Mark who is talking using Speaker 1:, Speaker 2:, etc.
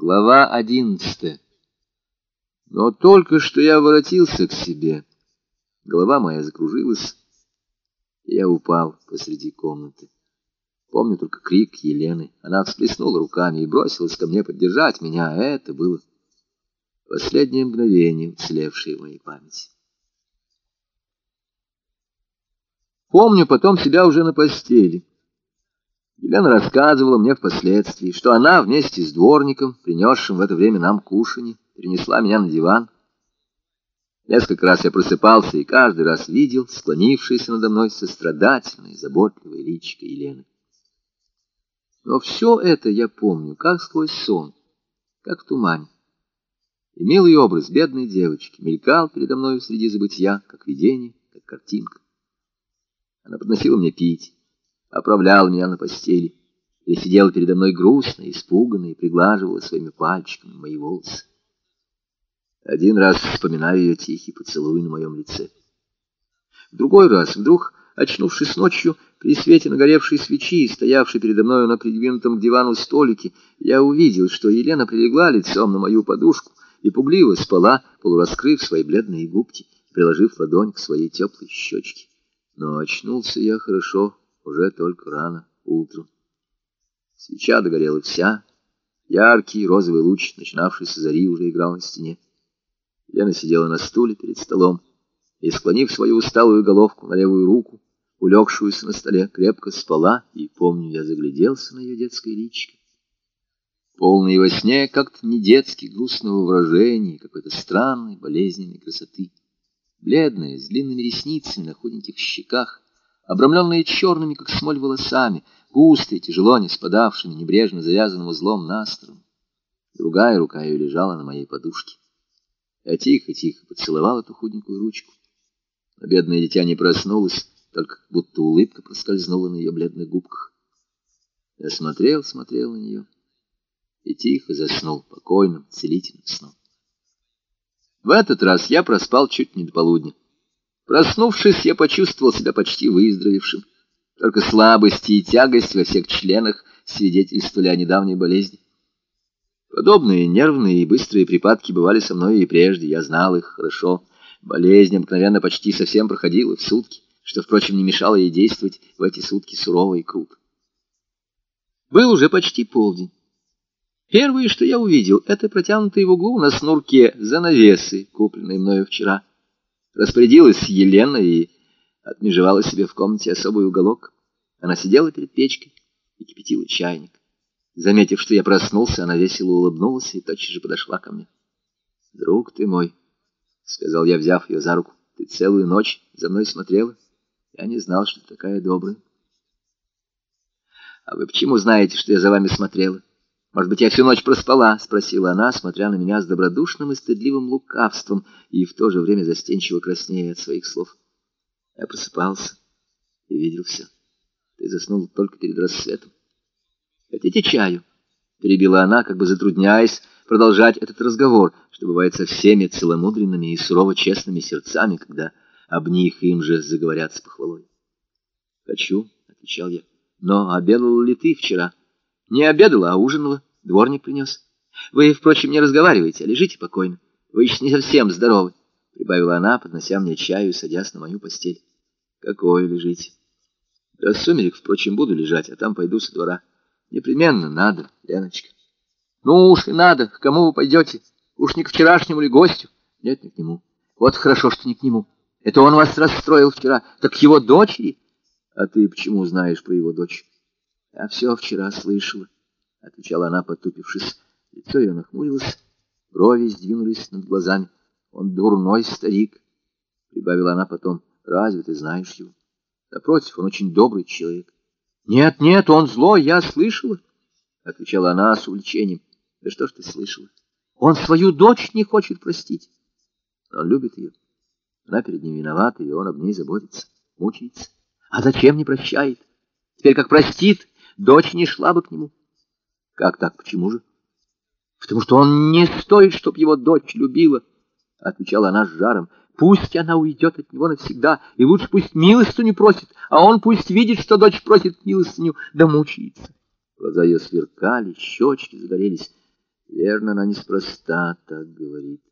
Speaker 1: Глава одиннадцатая. Но только что я воротился к себе. Голова моя закружилась, я упал посреди комнаты. Помню только крик Елены. Она всплеснула руками и бросилась ко мне поддержать меня. Это было последнее мгновение, уцелевшее в моей памяти. Помню потом себя уже на постели. Елена рассказывала мне впоследствии, что она вместе с дворником, принесшим в это время нам кушанье, перенесла меня на диван. Несколько раз я просыпался и каждый раз видел склонившееся надо мной сострадательное заботливое личико Елены. Но все это я помню, как сквозь сон, как в тумане. И милый образ бедной девочки мелькал передо мной среди забытия, как видение, как картинка. Она подносила мне пить оправлял меня на постели, и сидела передо мной грустно, испуганная, и приглаживала своими пальчиками мои волосы. Один раз вспоминаю ее тихий поцелуй на моем лице. В другой раз, вдруг, очнувшись ночью, при свете нагоревшей свечи, стоявшей передо мною на придвинутом к дивану столике, я увидел, что Елена прилегла лицом на мою подушку и пугливо спала, полураскрыв свои бледные губки, приложив ладонь к своей теплой щечке. Но очнулся я хорошо, уже только рано утром. Свеча догорела вся, яркий розовый луч, начинавшийся зари, уже играл на стене. Лена сидела на стуле перед столом и, склонив свою усталую головку на левую руку, улегшуюся на столе, крепко спала, и, помню, я загляделся на ее детское личико. Полный во сне как-то не детский, грустного выражения, какой-то странной, болезненной красоты. Бледная, с длинными ресницами на худеньких щеках, обрамленные черными, как смоль, волосами, густые, тяжело не спадавшими, небрежно завязанным узлом на сторону. Другая рука ее лежала на моей подушке. Я тихо-тихо поцеловал эту худенькую ручку. Но бедное дитя не проснулось, только будто улыбка проскользнула на ее бледных губках. Я смотрел, смотрел на нее и тихо заснул покойным, целительным сном. В этот раз я проспал чуть не до полудня. Проснувшись, я почувствовал себя почти выздоровевшим. Только слабость и тягость во всех членах свидетельствовали о недавней болезни. Подобные нервные и быстрые припадки бывали со мной и прежде, я знал их хорошо. Болезнь обыкновенно почти совсем проходила в сутки, что, впрочем, не мешало ей действовать в эти сутки сурово и круто. Был уже почти полдень. Первое, что я увидел, это протянутые в углу на снурке занавесы, купленные мною вчера. Распорядилась Елена и отмежевала себе в комнате особый уголок. Она сидела перед печкой и кипятила чайник. Заметив, что я проснулся, она весело улыбнулась и тотчас же подошла ко мне. «Друг ты мой», — сказал я, взяв ее за руку, — «ты целую ночь за мной смотрела? Я не знал, что ты такая добрая». «А вы почему знаете, что я за вами смотрела?» «Может быть, я всю ночь проспала?» — спросила она, смотря на меня с добродушным и стыдливым лукавством и в то же время застенчиво краснея от своих слов. Я просыпался и видел все. Ты заснул только перед рассветом. «Хотите чаю?» — перебила она, как бы затрудняясь продолжать этот разговор, что бывает со всеми целомудренными и сурово честными сердцами, когда об них им же заговорят с похвалой. «Хочу», — отвечал я. «Но обедал ли ты вчера?» Не обедала, а ужинала. Дворник принес. Вы, впрочем, не разговариваете, а лежите покойно. Вы еще не совсем здоровы, — прибавила она, поднося мне чаю и садясь на мою постель. Какое лежите? До сумерек, впрочем, буду лежать, а там пойду со двора. Непременно надо, Леночка. Ну уж и надо. К кому вы пойдете? Уж не к вчерашнему ли гостю? Нет, не к нему. Вот хорошо, что не к нему. Это он вас расстроил вчера. Так к его дочери? А ты почему знаешь про его дочь? Я все вчера слышала, — отвечала она, потупившись. Лицо ее нахмурилось, брови сдвинулись над глазами. Он дурной старик, — прибавила она потом. Разве ты знаешь его? Напротив, он очень добрый человек. Нет, нет, он злой, я слышала, — отвечала она с увлечением. Да что ж ты слышала? Он свою дочь не хочет простить. Он любит ее. Она перед ним виновата, и он об ней заботится, мучается. А зачем не прощает? Теперь как простит, дочь не шла бы к нему. Как так, почему же? Потому что он не стоит, чтоб его дочь любила, — отвечала она с жаром. Пусть она уйдет от него навсегда, и лучше пусть милостыню просит, а он пусть видит, что дочь просит милостыню, да мучается. Глаза ее сверкали, щечки загорелись. Верно, она неспроста так говорит.